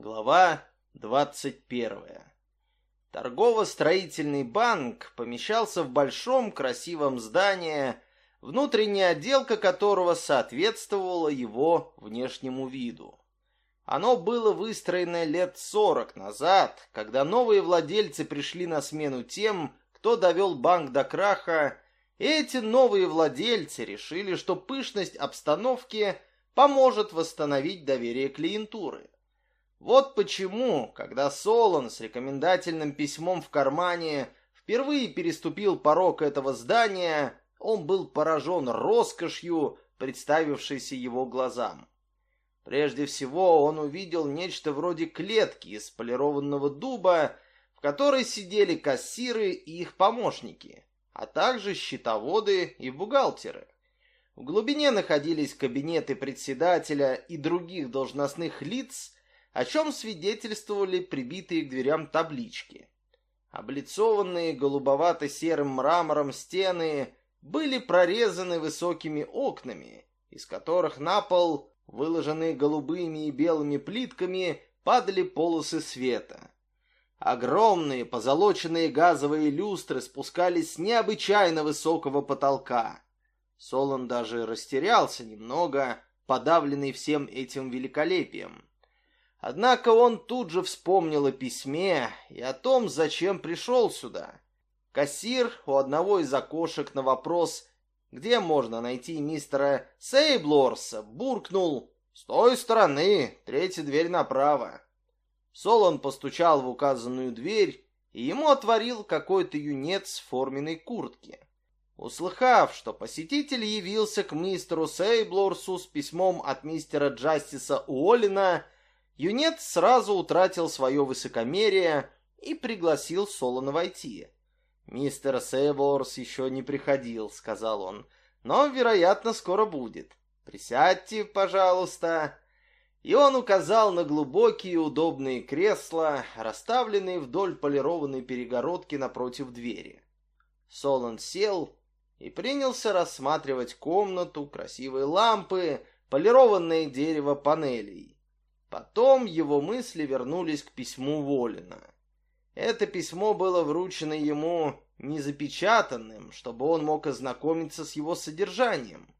Глава 21. Торгово-строительный банк помещался в большом красивом здании, внутренняя отделка которого соответствовала его внешнему виду. Оно было выстроено лет сорок назад, когда новые владельцы пришли на смену тем, кто довел банк до краха, и эти новые владельцы решили, что пышность обстановки поможет восстановить доверие клиентуры. Вот почему, когда Солон с рекомендательным письмом в кармане впервые переступил порог этого здания, он был поражен роскошью, представившейся его глазам. Прежде всего он увидел нечто вроде клетки из полированного дуба, в которой сидели кассиры и их помощники, а также счетоводы и бухгалтеры. В глубине находились кабинеты председателя и других должностных лиц, о чем свидетельствовали прибитые к дверям таблички. Облицованные голубовато-серым мрамором стены были прорезаны высокими окнами, из которых на пол, выложенные голубыми и белыми плитками, падали полосы света. Огромные позолоченные газовые люстры спускались с необычайно высокого потолка. Солон даже растерялся немного, подавленный всем этим великолепием. Однако он тут же вспомнил о письме и о том, зачем пришел сюда. Кассир у одного из окошек на вопрос, где можно найти мистера Сейблорса, буркнул «С той стороны, третья дверь направо». Солон постучал в указанную дверь, и ему отворил какой-то юнец в форменной куртке. Услыхав, что посетитель явился к мистеру Сейблорсу с письмом от мистера Джастиса Уоллина, Юнец сразу утратил свое высокомерие и пригласил Солона войти. «Мистер Сейворс еще не приходил», — сказал он, — «но, вероятно, скоро будет. Присядьте, пожалуйста». И он указал на глубокие удобные кресла, расставленные вдоль полированной перегородки напротив двери. Солон сел и принялся рассматривать комнату, красивые лампы, полированное дерево панелей. Потом его мысли вернулись к письму Волина. Это письмо было вручено ему незапечатанным, чтобы он мог ознакомиться с его содержанием.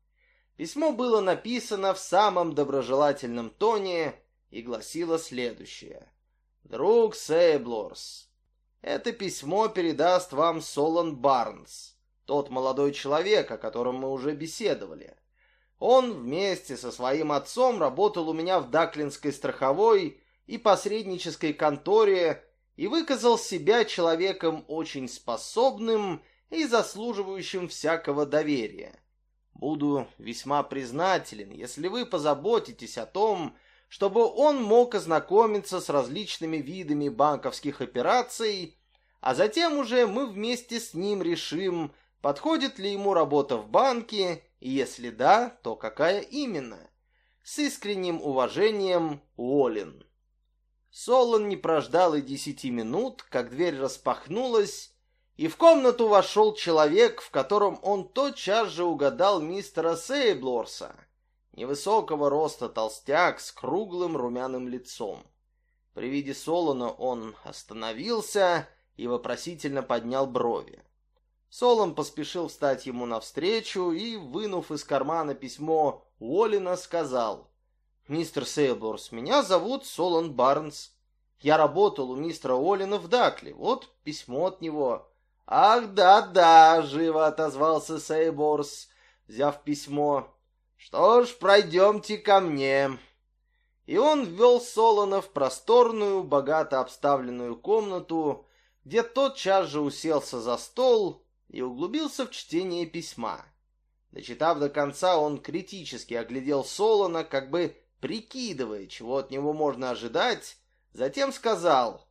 Письмо было написано в самом доброжелательном тоне и гласило следующее. «Друг Сейблорс, это письмо передаст вам Солон Барнс, тот молодой человек, о котором мы уже беседовали. Он вместе со своим отцом работал у меня в Даклинской страховой и посреднической конторе и выказал себя человеком очень способным и заслуживающим всякого доверия. Буду весьма признателен, если вы позаботитесь о том, чтобы он мог ознакомиться с различными видами банковских операций, а затем уже мы вместе с ним решим, подходит ли ему работа в банке если да, то какая именно? С искренним уважением, Уоллен. Солон не прождал и десяти минут, как дверь распахнулась, и в комнату вошел человек, в котором он тотчас же угадал мистера Сейблорса, невысокого роста толстяк с круглым румяным лицом. При виде Солона он остановился и вопросительно поднял брови. Солон поспешил встать ему навстречу и, вынув из кармана письмо Уоллина, сказал, «Мистер Сейлборс, меня зовут Солон Барнс. Я работал у мистера Уоллина в Дакле. Вот письмо от него». «Ах, да-да», — живо отозвался Сейборс, взяв письмо. «Что ж, пройдемте ко мне». И он ввел Солона в просторную, богато обставленную комнату, где тотчас же уселся за стол и углубился в чтение письма. Дочитав до конца, он критически оглядел Солона, как бы прикидывая, чего от него можно ожидать, затем сказал,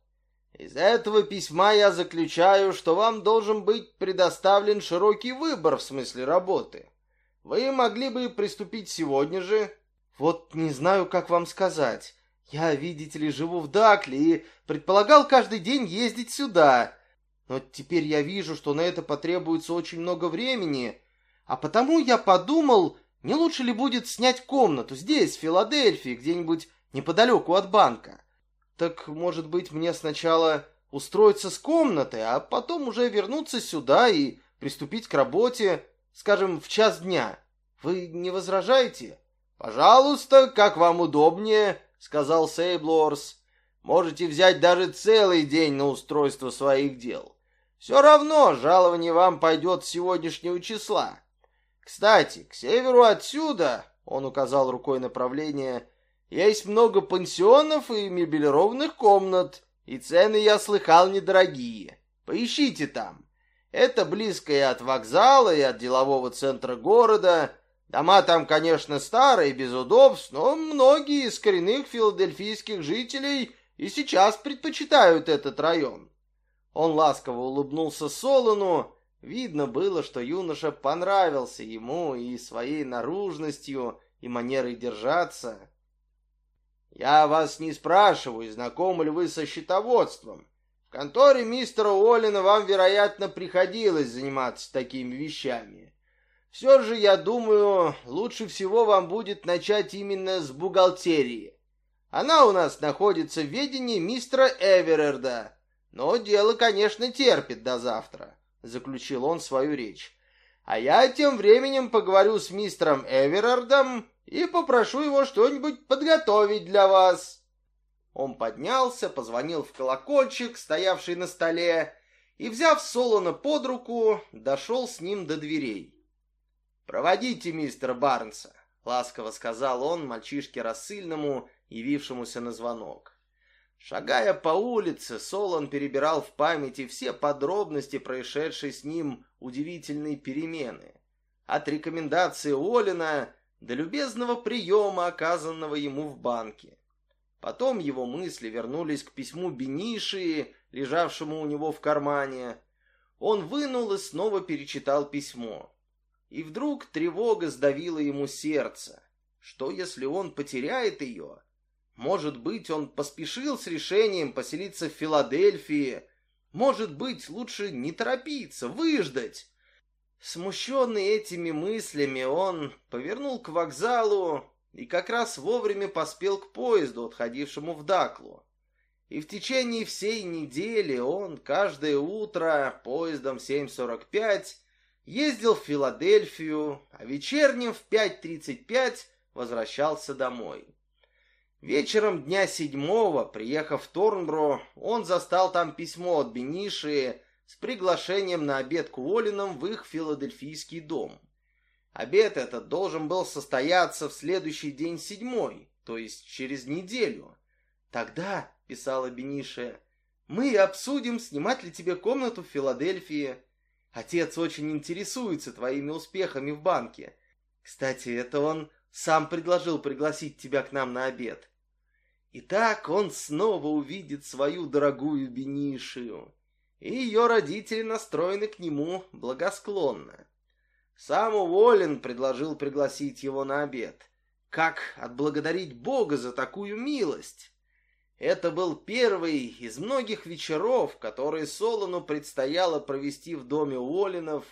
«Из этого письма я заключаю, что вам должен быть предоставлен широкий выбор в смысле работы. Вы могли бы приступить сегодня же». «Вот не знаю, как вам сказать. Я, видите ли, живу в Дакле и предполагал каждый день ездить сюда». Но теперь я вижу, что на это потребуется очень много времени, а потому я подумал, не лучше ли будет снять комнату здесь, в Филадельфии, где-нибудь неподалеку от банка. Так, может быть, мне сначала устроиться с комнаты, а потом уже вернуться сюда и приступить к работе, скажем, в час дня. Вы не возражаете? Пожалуйста, как вам удобнее, сказал Сейблорс. Можете взять даже целый день на устройство своих дел. Все равно жалование вам пойдет с сегодняшнего числа. Кстати, к северу отсюда, он указал рукой направление, есть много пансионов и мебелированных комнат, и цены, я слыхал, недорогие. Поищите там. Это близко и от вокзала, и от делового центра города. Дома там, конечно, старые, без удобств, но многие из коренных филадельфийских жителей и сейчас предпочитают этот район. Он ласково улыбнулся Солону. Видно было, что юноша понравился ему и своей наружностью, и манерой держаться. «Я вас не спрашиваю, знакомы ли вы со счетоводством. В конторе мистера Уоллина вам, вероятно, приходилось заниматься такими вещами. Все же, я думаю, лучше всего вам будет начать именно с бухгалтерии. Она у нас находится в ведении мистера Эверерда, но дело, конечно, терпит до завтра», — заключил он свою речь. «А я тем временем поговорю с мистером Эверардом и попрошу его что-нибудь подготовить для вас». Он поднялся, позвонил в колокольчик, стоявший на столе, и, взяв Солона под руку, дошел с ним до дверей. «Проводите мистера Барнса», — ласково сказал он мальчишке рассыльному, явившемуся на звонок. Шагая по улице, Солон перебирал в памяти все подробности происшедшей с ним удивительной перемены. От рекомендации Олина до любезного приема, оказанного ему в банке. Потом его мысли вернулись к письму Бениши, лежавшему у него в кармане. Он вынул и снова перечитал письмо. И вдруг тревога сдавила ему сердце. Что, если он потеряет ее? Может быть, он поспешил с решением поселиться в Филадельфии. Может быть, лучше не торопиться, выждать. Смущенный этими мыслями, он повернул к вокзалу и как раз вовремя поспел к поезду, отходившему в Даклу. И в течение всей недели он каждое утро поездом 7.45 ездил в Филадельфию, а вечерним в 5.35 возвращался домой. Вечером дня седьмого, приехав в Торнбро, он застал там письмо от Бениши с приглашением на обед к Уоллинам в их филадельфийский дом. Обед этот должен был состояться в следующий день седьмой, то есть через неделю. «Тогда», — писала Бениша, — «мы обсудим, снимать ли тебе комнату в Филадельфии. Отец очень интересуется твоими успехами в банке. Кстати, это он сам предложил пригласить тебя к нам на обед. И так он снова увидит свою дорогую Бенишию, и ее родители настроены к нему благосклонно. Сам Уоллен предложил пригласить его на обед. Как отблагодарить Бога за такую милость? Это был первый из многих вечеров, которые Солону предстояло провести в доме Уоллинов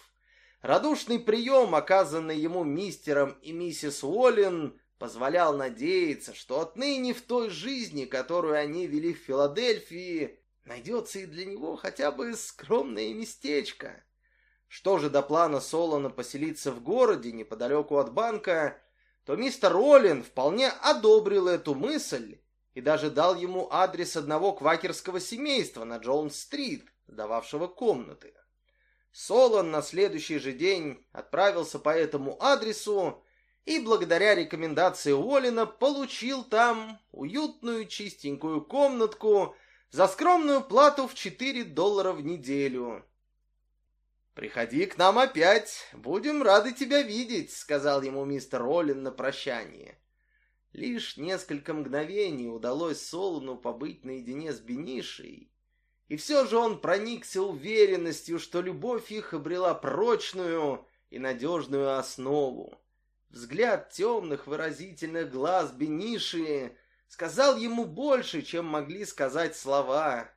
Радушный прием, оказанный ему мистером и миссис Уоллен, позволял надеяться, что отныне в той жизни, которую они вели в Филадельфии, найдется и для него хотя бы скромное местечко. Что же до плана Солона поселиться в городе неподалеку от банка, то мистер Роллин вполне одобрил эту мысль и даже дал ему адрес одного квакерского семейства на Джонс-стрит, сдававшего комнаты. Солон на следующий же день отправился по этому адресу и благодаря рекомендации Уоллина получил там уютную чистенькую комнатку за скромную плату в 4 доллара в неделю. «Приходи к нам опять, будем рады тебя видеть», — сказал ему мистер Роллин на прощание. Лишь несколько мгновений удалось Солону побыть наедине с Бенишей, и все же он проникся уверенностью, что любовь их обрела прочную и надежную основу. Взгляд темных выразительных глаз Бениши сказал ему больше, чем могли сказать слова.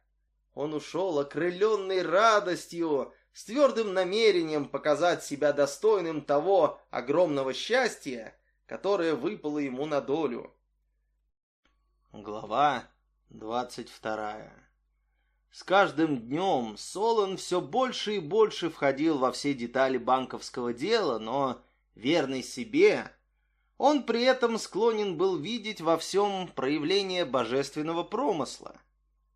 Он ушел окрыленный радостью, с твердым намерением показать себя достойным того огромного счастья, которое выпало ему на долю. Глава 22. С каждым днем Солон все больше и больше входил во все детали банковского дела, но, верный себе, он при этом склонен был видеть во всем проявление божественного промысла.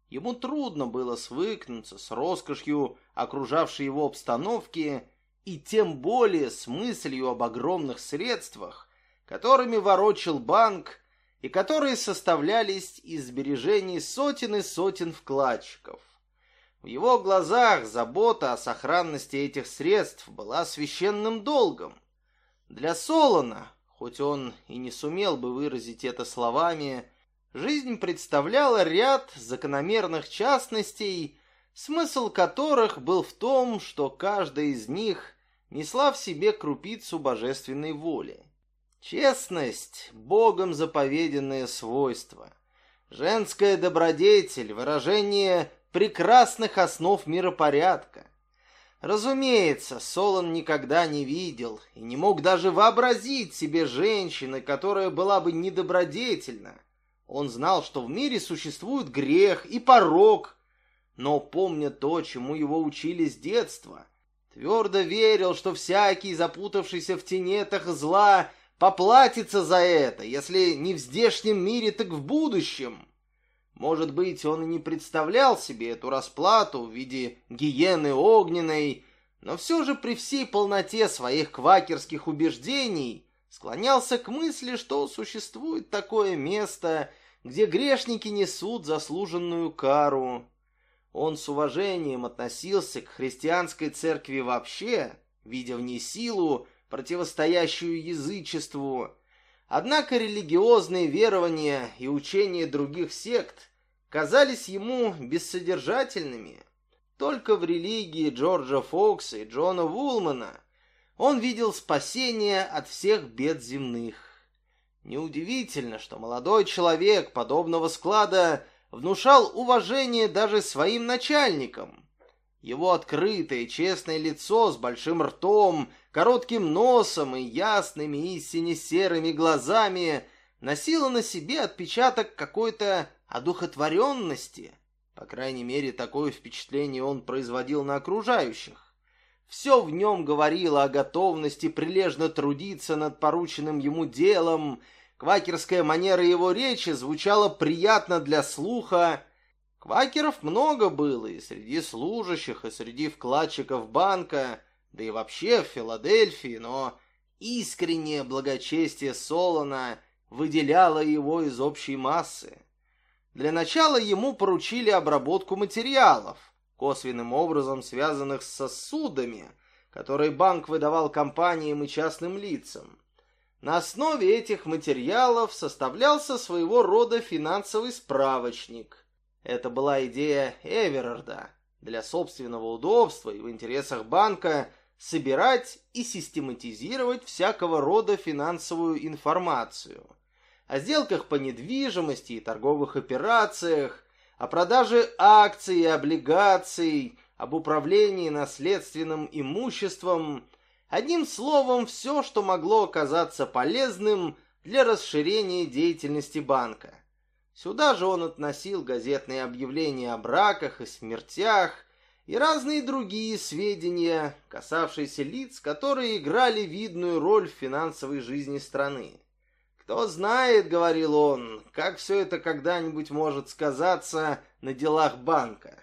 Ему трудно было свыкнуться с роскошью окружавшей его обстановки и тем более с мыслью об огромных средствах, которыми ворочил банк и которые составлялись из сбережений сотен и сотен вкладчиков. В его глазах забота о сохранности этих средств была священным долгом. Для Солона, хоть он и не сумел бы выразить это словами, жизнь представляла ряд закономерных частностей, смысл которых был в том, что каждая из них несла в себе крупицу божественной воли. Честность — Богом заповеденное свойство. Женская добродетель — выражение прекрасных основ миропорядка. Разумеется, Солон никогда не видел и не мог даже вообразить себе женщины, которая была бы недобродетельна. Он знал, что в мире существует грех и порок, но, помня то, чему его учили с детства, твердо верил, что всякий, запутавшийся в тенетах зла, поплатится за это, если не в здешнем мире, так в будущем. Может быть, он и не представлял себе эту расплату в виде гиены огненной, но все же при всей полноте своих квакерских убеждений склонялся к мысли, что существует такое место, где грешники несут заслуженную кару. Он с уважением относился к христианской церкви вообще, видя в ней силу, противостоящую язычеству. Однако религиозные верования и учения других сект казались ему бессодержательными. Только в религии Джорджа Фокса и Джона Вулмана он видел спасение от всех бед земных. Неудивительно, что молодой человек подобного склада внушал уважение даже своим начальникам. Его открытое честное лицо с большим ртом коротким носом и ясными и сине-серыми глазами носила на себе отпечаток какой-то одухотворенности. По крайней мере, такое впечатление он производил на окружающих. Все в нем говорило о готовности прилежно трудиться над порученным ему делом. Квакерская манера его речи звучала приятно для слуха. Квакеров много было и среди служащих, и среди вкладчиков банка – да и вообще в Филадельфии, но искреннее благочестие Солона выделяло его из общей массы. Для начала ему поручили обработку материалов, косвенным образом связанных с сосудами, которые банк выдавал компаниям и частным лицам. На основе этих материалов составлялся своего рода финансовый справочник. Это была идея Эверарда. Для собственного удобства и в интересах банка – собирать и систематизировать всякого рода финансовую информацию о сделках по недвижимости и торговых операциях, о продаже акций и облигаций, об управлении наследственным имуществом, одним словом, все, что могло оказаться полезным для расширения деятельности банка. Сюда же он относил газетные объявления о браках и смертях, и разные другие сведения, касавшиеся лиц, которые играли видную роль в финансовой жизни страны. «Кто знает, — говорил он, — как все это когда-нибудь может сказаться на делах банка».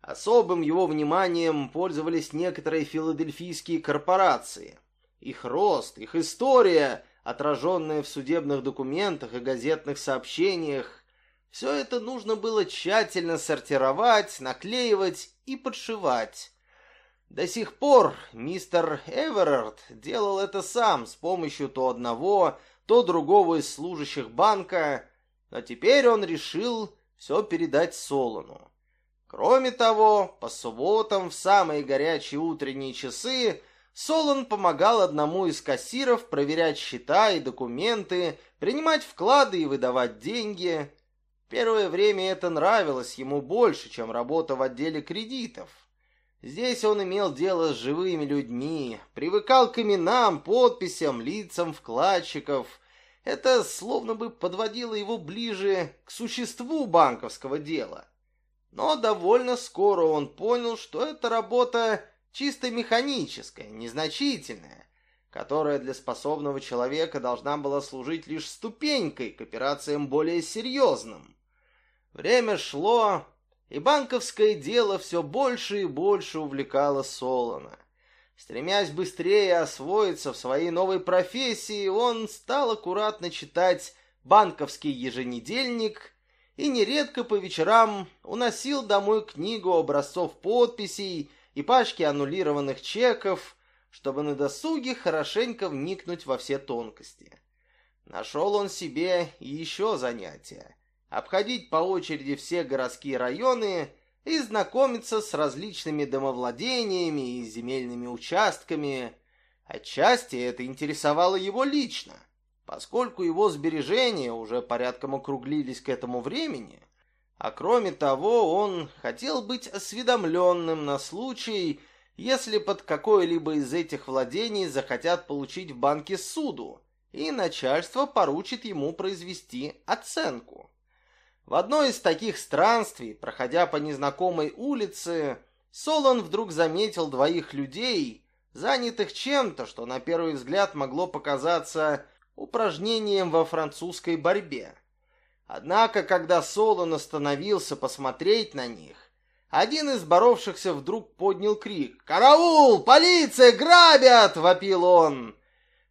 Особым его вниманием пользовались некоторые филадельфийские корпорации. Их рост, их история, отраженная в судебных документах и газетных сообщениях, все это нужно было тщательно сортировать, наклеивать и подшивать. До сих пор мистер Эверард делал это сам с помощью то одного, то другого из служащих банка, а теперь он решил все передать Солону. Кроме того, по субботам в самые горячие утренние часы Солон помогал одному из кассиров проверять счета и документы, принимать вклады и выдавать деньги. Первое время это нравилось ему больше, чем работа в отделе кредитов. Здесь он имел дело с живыми людьми, привыкал к именам, подписям, лицам вкладчиков. Это словно бы подводило его ближе к существу банковского дела. Но довольно скоро он понял, что эта работа чисто механическая, незначительная, которая для способного человека должна была служить лишь ступенькой к операциям более серьезным. Время шло, и банковское дело все больше и больше увлекало Солона. Стремясь быстрее освоиться в своей новой профессии, он стал аккуратно читать банковский еженедельник и нередко по вечерам уносил домой книгу образцов подписей и пачки аннулированных чеков, чтобы на досуге хорошенько вникнуть во все тонкости. Нашел он себе еще занятие — обходить по очереди все городские районы — и знакомиться с различными домовладениями и земельными участками. Отчасти это интересовало его лично, поскольку его сбережения уже порядком округлились к этому времени, а кроме того он хотел быть осведомленным на случай, если под какое-либо из этих владений захотят получить в банке суду, и начальство поручит ему произвести оценку. В одной из таких странствий, проходя по незнакомой улице, Солон вдруг заметил двоих людей, занятых чем-то, что на первый взгляд могло показаться упражнением во французской борьбе. Однако, когда Солон остановился посмотреть на них, один из боровшихся вдруг поднял крик. «Караул! Полиция! Грабят!» — вопил он.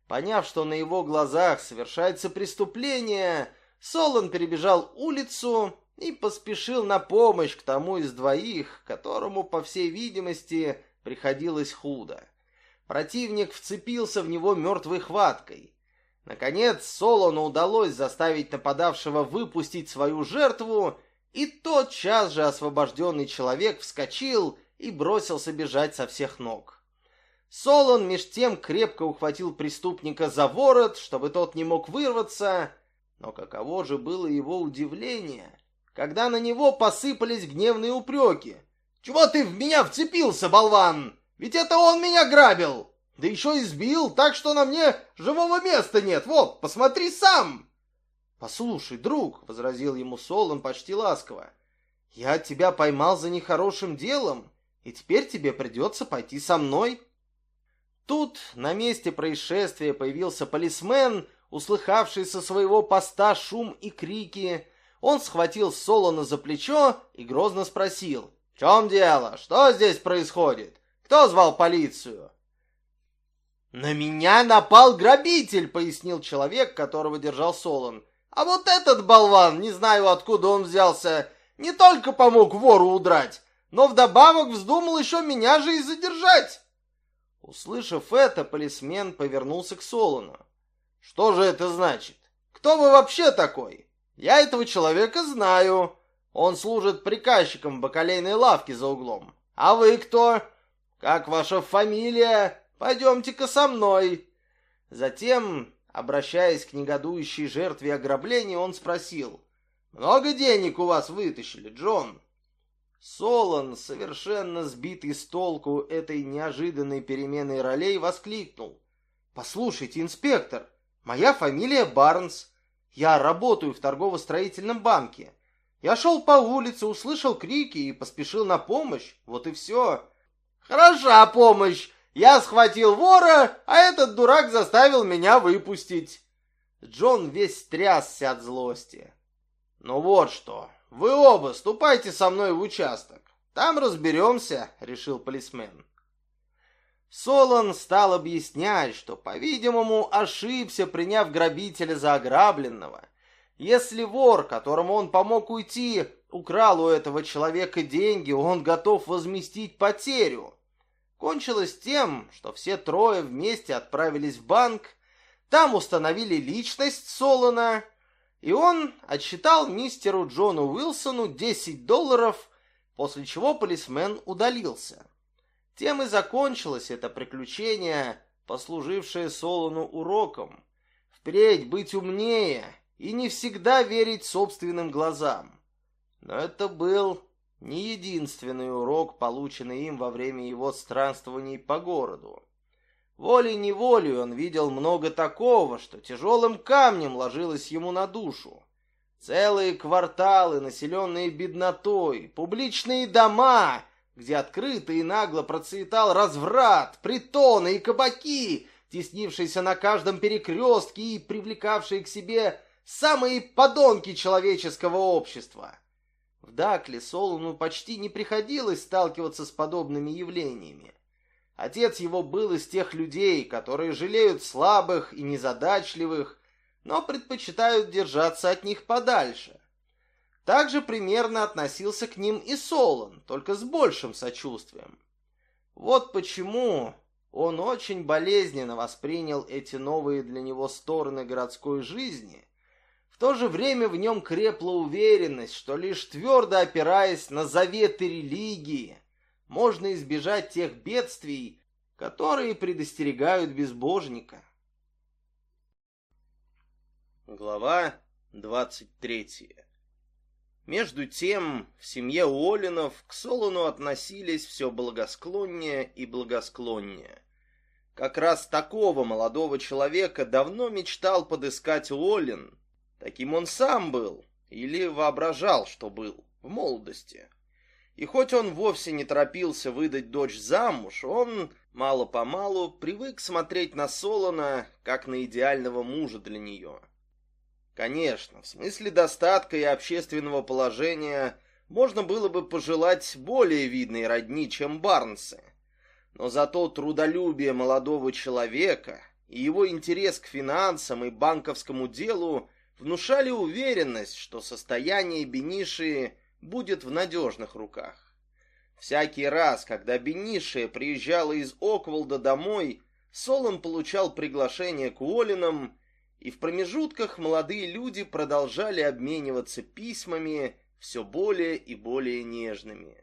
Поняв, что на его глазах совершается преступление, Солон перебежал улицу и поспешил на помощь к тому из двоих, которому, по всей видимости, приходилось худо. Противник вцепился в него мертвой хваткой. Наконец Солону удалось заставить нападавшего выпустить свою жертву, и тотчас же освобожденный человек вскочил и бросился бежать со всех ног. Солон меж тем крепко ухватил преступника за ворот, чтобы тот не мог вырваться, но каково же было его удивление, когда на него посыпались гневные упреки. «Чего ты в меня вцепился, болван? Ведь это он меня грабил! Да еще избил, так что на мне живого места нет! Вот, посмотри сам!» «Послушай, друг», — возразил ему Солон почти ласково, — «я тебя поймал за нехорошим делом, и теперь тебе придется пойти со мной». Тут на месте происшествия появился полисмен услыхавший со своего поста шум и крики, он схватил Солона за плечо и грозно спросил. «В чем дело? Что здесь происходит? Кто звал полицию?» «На меня напал грабитель», — пояснил человек, которого держал Солон. «А вот этот болван, не знаю, откуда он взялся, не только помог вору удрать, но вдобавок вздумал еще меня же и задержать». Услышав это, полисмен повернулся к Солону. Что же это значит? Кто вы вообще такой? Я этого человека знаю. Он служит приказчиком в бакалейной лавке за углом. А вы кто? Как ваша фамилия? Пойдемте-ка со мной. Затем, обращаясь к негодующей жертве ограбления, он спросил. Много денег у вас вытащили, Джон? Солон, совершенно сбитый с толку этой неожиданной переменой ролей, воскликнул. «Послушайте, инспектор, Моя фамилия Барнс. Я работаю в торгово-строительном банке. Я шел по улице, услышал крики и поспешил на помощь. Вот и все. Хороша помощь. Я схватил вора, а этот дурак заставил меня выпустить. Джон весь трясся от злости. Ну вот что, вы оба ступайте со мной в участок. Там разберемся, решил полисмен. Солон стал объяснять, что, по-видимому, ошибся, приняв грабителя за ограбленного. Если вор, которому он помог уйти, украл у этого человека деньги, он готов возместить потерю. Кончилось тем, что все трое вместе отправились в банк, там установили личность Солона, и он отсчитал мистеру Джону Уилсону 10 долларов, после чего полисмен удалился. Тем и закончилось это приключение, послужившее Солону уроком. Впредь быть умнее и не всегда верить собственным глазам. Но это был не единственный урок, полученный им во время его странствований по городу. Волей-неволей он видел много такого, что тяжелым камнем ложилось ему на душу. Целые кварталы, населенные беднотой, публичные дома, где открыто и нагло процветал разврат, притоны и кабаки, теснившиеся на каждом перекрестке и привлекавшие к себе самые подонки человеческого общества. В Дакле Солону почти не приходилось сталкиваться с подобными явлениями. Отец его был из тех людей, которые жалеют слабых и незадачливых, но предпочитают держаться от них подальше. Также примерно относился к ним и Солон, только с большим сочувствием. Вот почему он очень болезненно воспринял эти новые для него стороны городской жизни. В то же время в нем крепла уверенность, что лишь твердо опираясь на заветы религии, можно избежать тех бедствий, которые предостерегают безбожника. Глава двадцать третья. Между тем, в семье Уоллинов к Солону относились все благосклоннее и благосклоннее. Как раз такого молодого человека давно мечтал подыскать Уоллин. Таким он сам был, или воображал, что был, в молодости. И хоть он вовсе не торопился выдать дочь замуж, он мало-помалу привык смотреть на Солона как на идеального мужа для нее. Конечно, в смысле достатка и общественного положения можно было бы пожелать более видной родни, чем Барнсы. Но зато трудолюбие молодого человека и его интерес к финансам и банковскому делу внушали уверенность, что состояние Бениши будет в надежных руках. Всякий раз, когда Бенишия приезжала из Окволда домой, Солон получал приглашение к Уоллинам, и в промежутках молодые люди продолжали обмениваться письмами, все более и более нежными.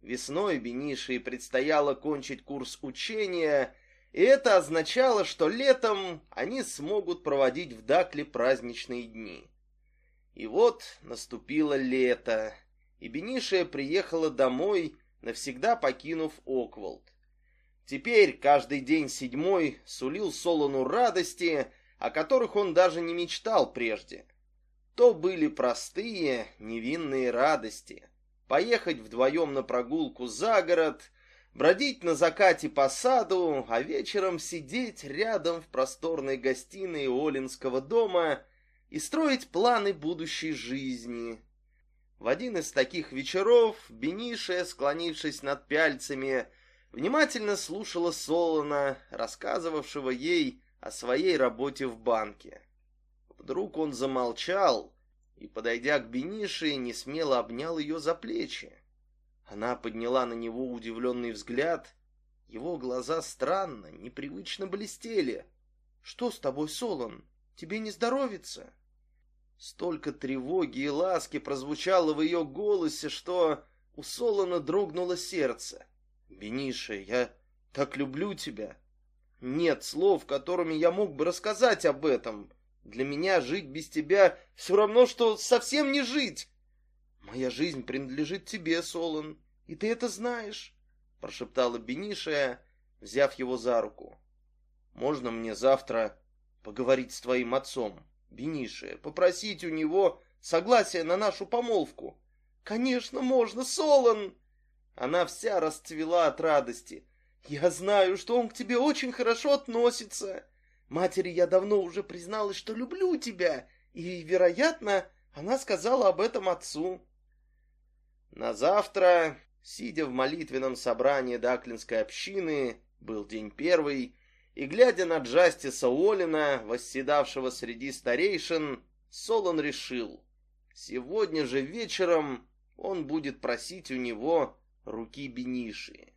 Весной Бенишии предстояло кончить курс учения, и это означало, что летом они смогут проводить в Дакле праздничные дни. И вот наступило лето, и Бенишия приехала домой, навсегда покинув Окволд. Теперь каждый день седьмой сулил Солону радости, о которых он даже не мечтал прежде. То были простые, невинные радости. Поехать вдвоем на прогулку за город, бродить на закате по саду, а вечером сидеть рядом в просторной гостиной Олинского дома и строить планы будущей жизни, в один из таких вечеров Бениша, склонившись над пяльцами, внимательно слушала Солона, рассказывавшего ей о своей работе в банке. Вдруг он замолчал и, подойдя к Бенише, несмело обнял ее за плечи. Она подняла на него удивленный взгляд. Его глаза странно, непривычно блестели. «Что с тобой, Солон? Тебе не здоровится?» Столько тревоги и ласки прозвучало в ее голосе, что у Солона дрогнуло сердце. «Бениша, я так люблю тебя!» Нет слов, которыми я мог бы рассказать об этом. Для меня жить без тебя все равно, что совсем не жить. Моя жизнь принадлежит тебе, Солон, и ты это знаешь, прошептала Бениша, взяв его за руку. Можно мне завтра поговорить с твоим отцом? Бенише, попросить у него согласия на нашу помолвку. Конечно, можно, Солон. Она вся расцвела от радости. Я знаю, что он к тебе очень хорошо относится. Матери я давно уже призналась, что люблю тебя, и, вероятно, она сказала об этом отцу. На завтра, сидя в молитвенном собрании Даклинской общины, был день первый, и, глядя на Джастиса Уоллина, восседавшего среди старейшин, Солон решил, сегодня же вечером он будет просить у него руки Бениши.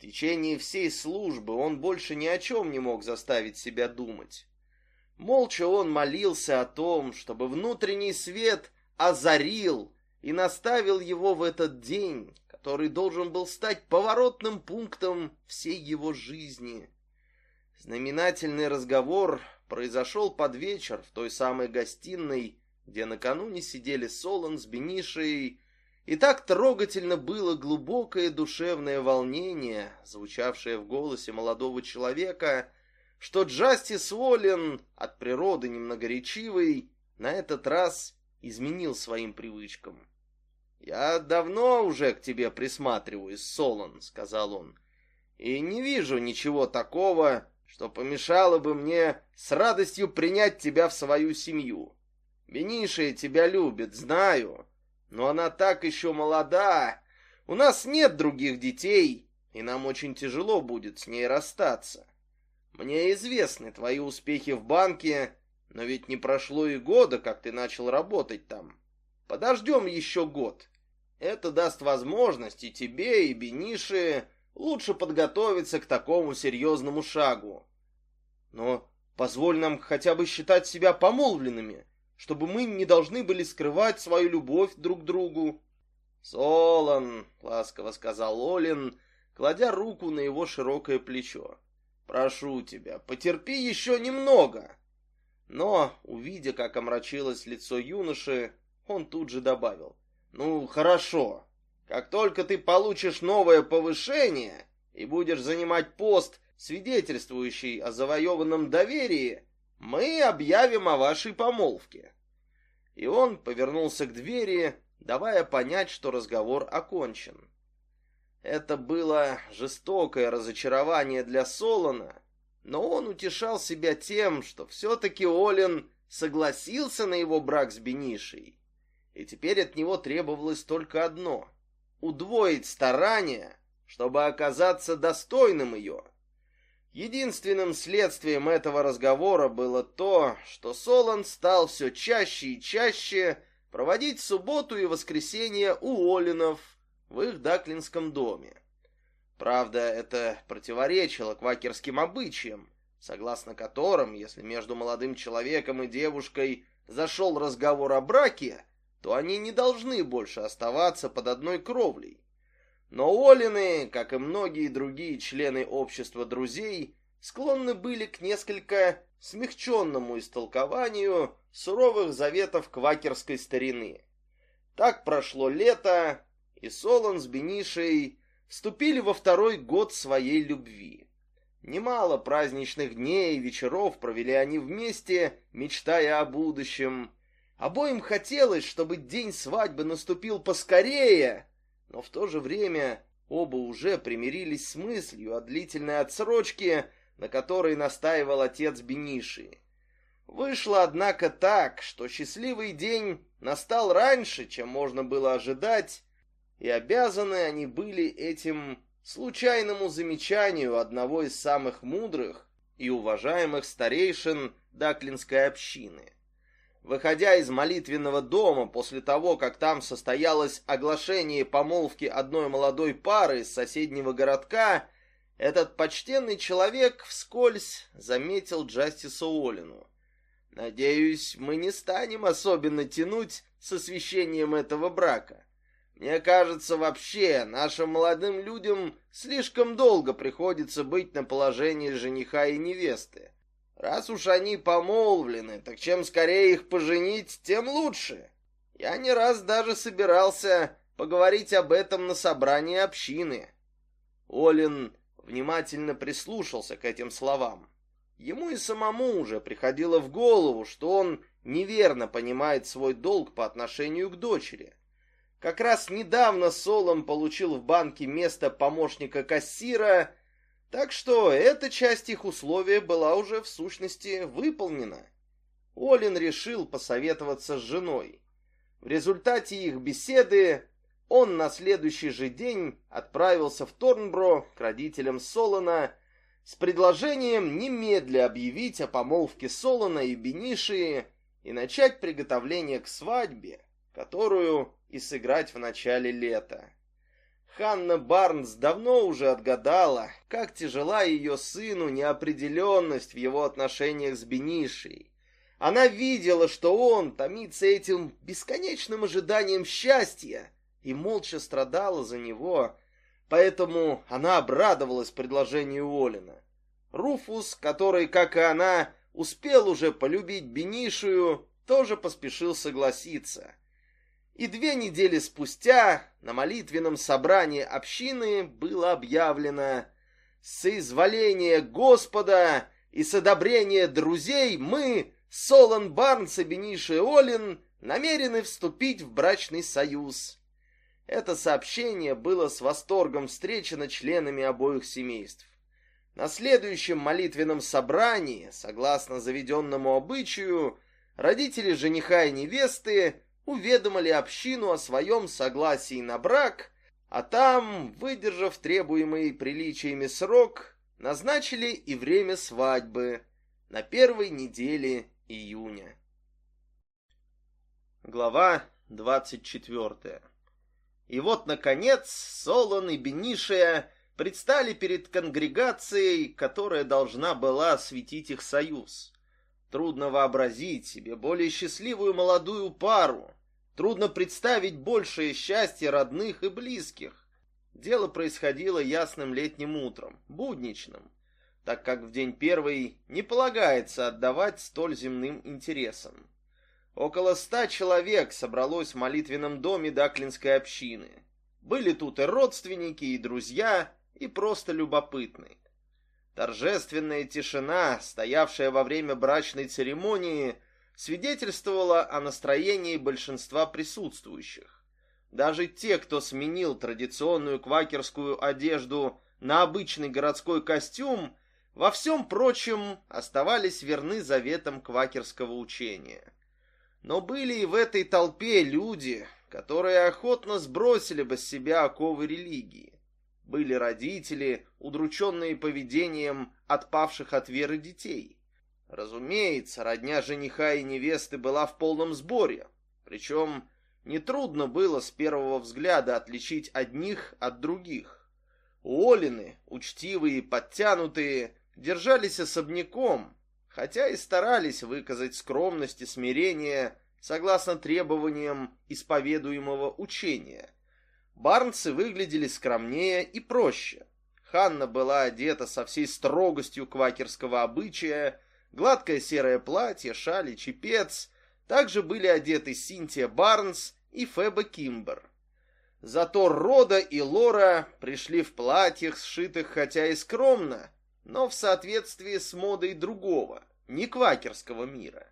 В течение всей службы он больше ни о чем не мог заставить себя думать. Молча он молился о том, чтобы внутренний свет озарил и наставил его в этот день, который должен был стать поворотным пунктом всей его жизни. Знаменательный разговор произошел под вечер в той самой гостиной, где накануне сидели Солон с Бенишей, и так трогательно было глубокое душевное волнение, звучавшее в голосе молодого человека, что Джастис Уоллен, от природы немногоречивый, на этот раз изменил своим привычкам. «Я давно уже к тебе присматриваюсь, Солон», — сказал он, — «и не вижу ничего такого, что помешало бы мне с радостью принять тебя в свою семью. Бенишия тебя любит, знаю, но она так еще молода. У нас нет других детей, и нам очень тяжело будет с ней расстаться. Мне известны твои успехи в банке, но ведь не прошло и года, как ты начал работать там. Подождем еще год. Это даст возможность и тебе, и Бенише лучше подготовиться к такому серьезному шагу. Но позволь нам хотя бы считать себя помолвленными, чтобы мы не должны были скрывать свою любовь друг к другу. «Солон», — ласково сказал Олин, кладя руку на его широкое плечо. «Прошу тебя, потерпи еще немного». Но, увидя, как омрачилось лицо юноши, он тут же добавил. Ну, хорошо. Как только ты получишь новое повышение и будешь занимать пост, свидетельствующий о завоеванном доверии, мы объявим о вашей помолвке. И он повернулся к двери, давая понять, что разговор окончен. Это было жестокое разочарование для Солона, но он утешал себя тем, что все-таки Олин согласился на его брак с Бенишей и теперь от него требовалось только одно — удвоить старания, чтобы оказаться достойным ее. Единственным следствием этого разговора было то, что Солон стал все чаще и чаще проводить субботу и воскресенье у Олинов в их даклинском доме. Правда, это противоречило квакерским обычаям, согласно которым, если между молодым человеком и девушкой зашел разговор о браке, то они не должны больше оставаться под одной кровлей. Но Олины, как и многие другие члены общества друзей, склонны были к несколько смягченному истолкованию суровых заветов квакерской старины. Так прошло лето, и Солон с Бенишей вступили во второй год своей любви. Немало праздничных дней и вечеров провели они вместе, мечтая о будущем, Обоим хотелось, чтобы день свадьбы наступил поскорее, но в то же время оба уже примирились с мыслью о длительной отсрочке, на которой настаивал отец Бениши. Вышло, однако, так, что счастливый день настал раньше, чем можно было ожидать, и обязаны они были этим случайному замечанию одного из самых мудрых и уважаемых старейшин Даклинской общины. Выходя из молитвенного дома после того, как там состоялось оглашение помолвки одной молодой пары из соседнего городка, этот почтенный человек вскользь заметил Джастиса Уоллину. «Надеюсь, мы не станем особенно тянуть с освящением этого брака. Мне кажется, вообще, нашим молодым людям слишком долго приходится быть на положении жениха и невесты. Раз уж они помолвлены, так чем скорее их поженить, тем лучше. Я не раз даже собирался поговорить об этом на собрании общины. Олин внимательно прислушался к этим словам. Ему и самому уже приходило в голову, что он неверно понимает свой долг по отношению к дочери. Как раз недавно Солом получил в банке место помощника кассира так что эта часть их условия была уже в сущности выполнена. Олин решил посоветоваться с женой. В результате их беседы он на следующий же день отправился в Торнбро к родителям Солона с предложением немедля объявить о помолвке Солона и Бениши и начать приготовление к свадьбе, которую и сыграть в начале лета. Ханна Барнс давно уже отгадала, как тяжела ее сыну неопределенность в его отношениях с Бенишей. Она видела, что он томится этим бесконечным ожиданием счастья и молча страдала за него, поэтому она обрадовалась предложению Олина. Руфус, который, как и она, успел уже полюбить Бенишию, тоже поспешил согласиться. И две недели спустя на молитвенном собрании общины было объявлено «Соизволение Господа и с друзей мы, Солон Барнс и Бениши Олин, намерены вступить в брачный союз». Это сообщение было с восторгом встречено членами обоих семейств. На следующем молитвенном собрании, согласно заведенному обычаю, родители жениха и невесты уведомили общину о своем согласии на брак, а там, выдержав требуемый приличиями срок, назначили и время свадьбы на первой неделе июня. Глава двадцать четвертая. И вот, наконец, Солон и Бенишия предстали перед конгрегацией, которая должна была осветить их союз. Трудно вообразить себе более счастливую молодую пару, Трудно представить большее счастье родных и близких. Дело происходило ясным летним утром, будничным, так как в день первый не полагается отдавать столь земным интересам. Около ста человек собралось в молитвенном доме Даклинской общины. Были тут и родственники, и друзья, и просто любопытные. Торжественная тишина, стоявшая во время брачной церемонии, свидетельствовало о настроении большинства присутствующих. Даже те, кто сменил традиционную квакерскую одежду на обычный городской костюм, во всем прочем оставались верны заветам квакерского учения. Но были и в этой толпе люди, которые охотно сбросили бы с себя оковы религии. Были родители, удрученные поведением отпавших от веры детей. Разумеется, родня жениха и невесты была в полном сборе, причем нетрудно было с первого взгляда отличить одних от других. Уолины, учтивые и подтянутые, держались особняком, хотя и старались выказать скромность и смирение согласно требованиям исповедуемого учения. Барнцы выглядели скромнее и проще. Ханна была одета со всей строгостью квакерского обычая, гладкое серое платье, шаль и чепец. Также были одеты Синтия Барнс и Феба Кимбер. Зато Рода и Лора пришли в платьях, сшитых хотя и скромно, но в соответствии с модой другого, не квакерского мира.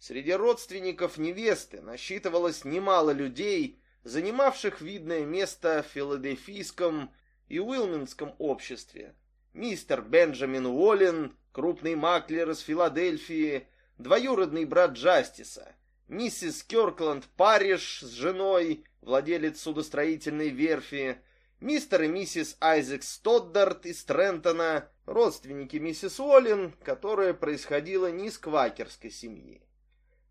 Среди родственников невесты насчитывалось немало людей, занимавших видное место в филадельфийском и уилминском обществе. Мистер Бенджамин Уоллен, крупный маклер из Филадельфии, двоюродный брат Джастиса, миссис Кёркланд Парриш с женой, владелец судостроительной верфи, мистер и миссис Айзек Стоддарт из Трентона, родственники миссис Уоллен, которая происходила не из квакерской семьи.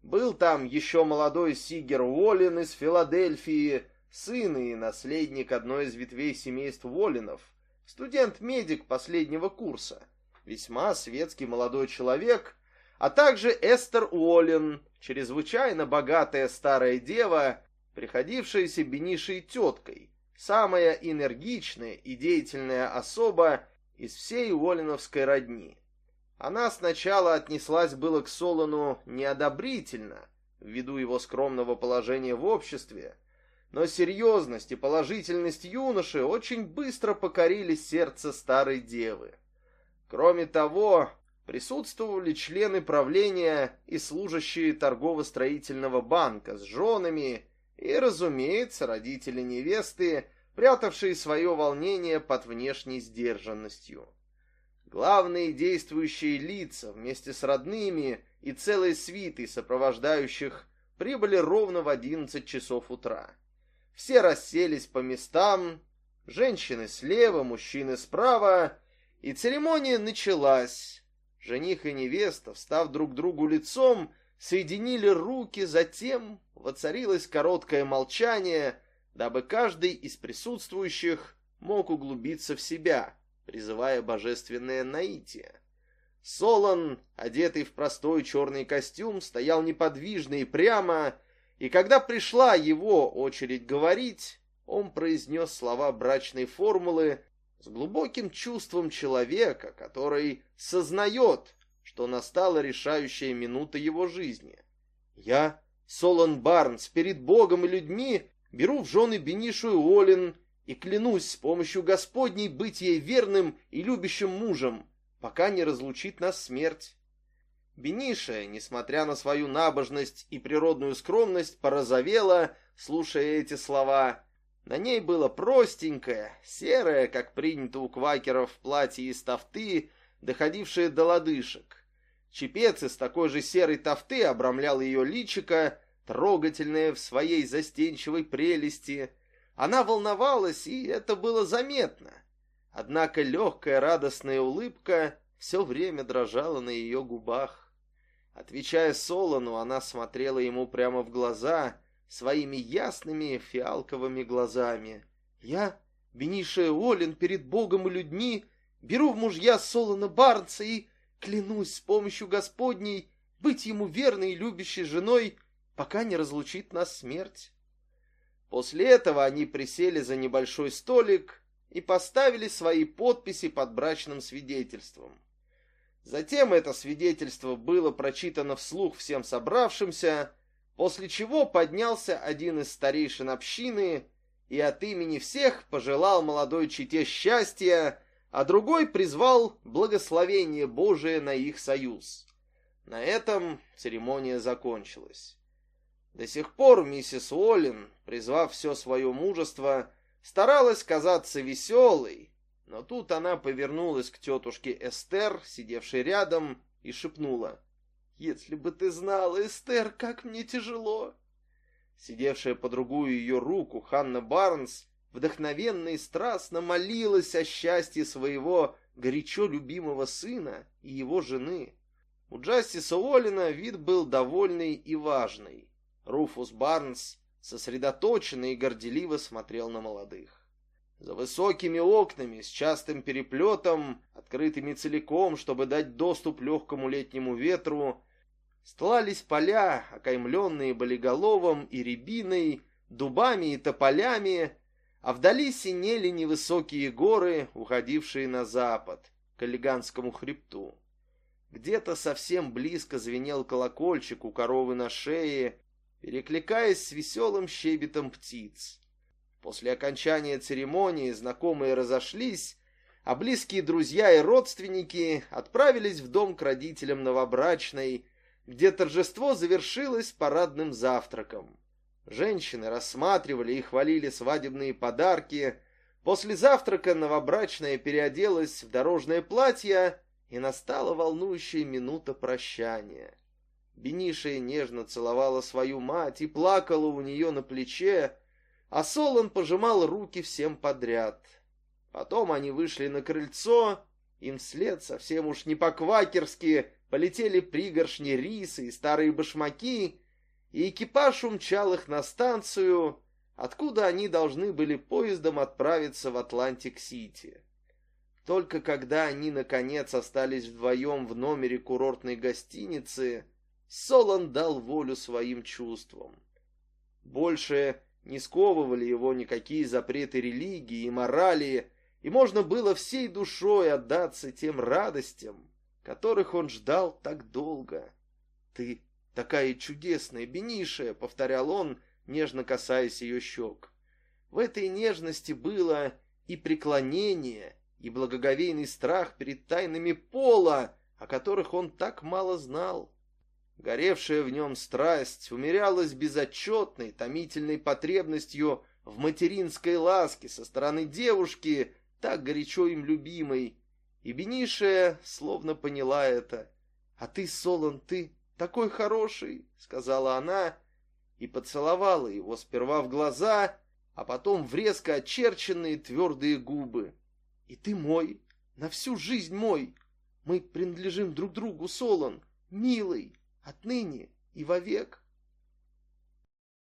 Был там еще молодой Сигер Уоллен из Филадельфии, сын и наследник одной из ветвей семейства Уолленов, студент-медик последнего курса, весьма светский молодой человек, а также Эстер Уоллен, чрезвычайно богатая старая дева, приходившаяся Бенишей теткой, самая энергичная и деятельная особа из всей Уолленовской родни. Она сначала отнеслась было к Солону неодобрительно, ввиду его скромного положения в обществе, но серьезность и положительность юноши очень быстро покорили сердце старой девы. Кроме того, присутствовали члены правления и служащие торгово-строительного банка с женами и, разумеется, родители невесты, прятавшие свое волнение под внешней сдержанностью. Главные действующие лица вместе с родными и целой свитой сопровождающих прибыли ровно в одиннадцать часов утра. Все расселись по местам, женщины слева, мужчины справа, и церемония началась. Жених и невеста, встав друг другу лицом, соединили руки, затем воцарилось короткое молчание, дабы каждый из присутствующих мог углубиться в себя, призывая божественное наитие. Солон, одетый в простой черный костюм, стоял неподвижно и прямо, и когда пришла его очередь говорить, он произнес слова брачной формулы с глубоким чувством человека, который сознает, что настала решающая минута его жизни. «Я, Солон Барнс, перед Богом и людьми беру в жены Бенишу и Олин и клянусь с помощью Господней быть ей верным и любящим мужем, пока не разлучит нас смерть. Бениша, несмотря на свою набожность и природную скромность, порозовела, слушая эти слова. На ней было простенькое, серое, как принято у квакеров, платье из тафты, доходившее до лодыжек. Чепец из такой же серой тафты обрамлял ее личико, трогательное в своей застенчивой прелести. Она волновалась, и это было заметно. Однако легкая радостная улыбка все время дрожала на ее губах. Отвечая Солону, она смотрела ему прямо в глаза своими ясными фиалковыми глазами. «Я, Бенишия Олин, перед Богом и людьми, беру в мужья Солона Барнса и клянусь с помощью Господней быть ему верной и любящей женой, пока не разлучит нас смерть». После этого они присели за небольшой столик и поставили свои подписи под брачным свидетельством. Затем это свидетельство было прочитано вслух всем собравшимся, после чего поднялся один из старейшин общины и от имени всех пожелал молодой чете счастья, а другой призвал благословение Божие на их союз. На этом церемония закончилась. До сих пор миссис Уоллин, призвав все свое мужество, старалась казаться веселой, но тут она повернулась к тетушке Эстер, сидевшей рядом, и шепнула. «Если бы ты знала, Эстер, как мне тяжело!» Сидевшая по другую ее руку Ханна Барнс вдохновенно и страстно молилась о счастье своего горячо любимого сына и его жены. У Джастиса Уоллина вид был довольный и важный. Руфус Барнс сосредоточенно и горделиво смотрел на молодых. За высокими окнами с частым переплетом, открытыми целиком, чтобы дать доступ легкому летнему ветру, стлались поля, окаймленные болиголовом и рябиной, дубами и тополями, а вдали синели невысокие горы, уходившие на запад, к Олиганскому хребту. Где-то совсем близко звенел колокольчик у коровы на шее, перекликаясь с веселым щебетом птиц. После окончания церемонии знакомые разошлись, а близкие друзья и родственники отправились в дом к родителям новобрачной, где торжество завершилось парадным завтраком. Женщины рассматривали и хвалили свадебные подарки. После завтрака новобрачная переоделась в дорожное платье, и настала волнующая минута прощания. Бениша нежно целовала свою мать и плакала у нее на плече, а Солон пожимал руки всем подряд. Потом они вышли на крыльцо, им вслед совсем уж не по-квакерски полетели пригоршни риса и старые башмаки, и экипаж умчал их на станцию, откуда они должны были поездом отправиться в Атлантик-Сити. Только когда они, наконец, остались вдвоем в номере курортной гостиницы, Солон дал волю своим чувствам. Больше не сковывали его никакие запреты религии и морали, и можно было всей душой отдаться тем радостям, которых он ждал так долго. «Ты такая чудесная, Бенишая!» — повторял он, нежно касаясь ее щек. В этой нежности было и преклонение, и благоговейный страх перед тайнами пола, о которых он так мало знал. Горевшая в нем страсть умерялась безотчетной, томительной потребностью в материнской ласке со стороны девушки, так горячо им любимой. И Бенишия словно поняла это. «А ты, Солон, ты такой хороший!» — сказала она и поцеловала его сперва в глаза, а потом в резко очерченные твердые губы. «И ты мой, на всю жизнь мой! Мы принадлежим друг другу, Солон, милый!» Отныне и вовек.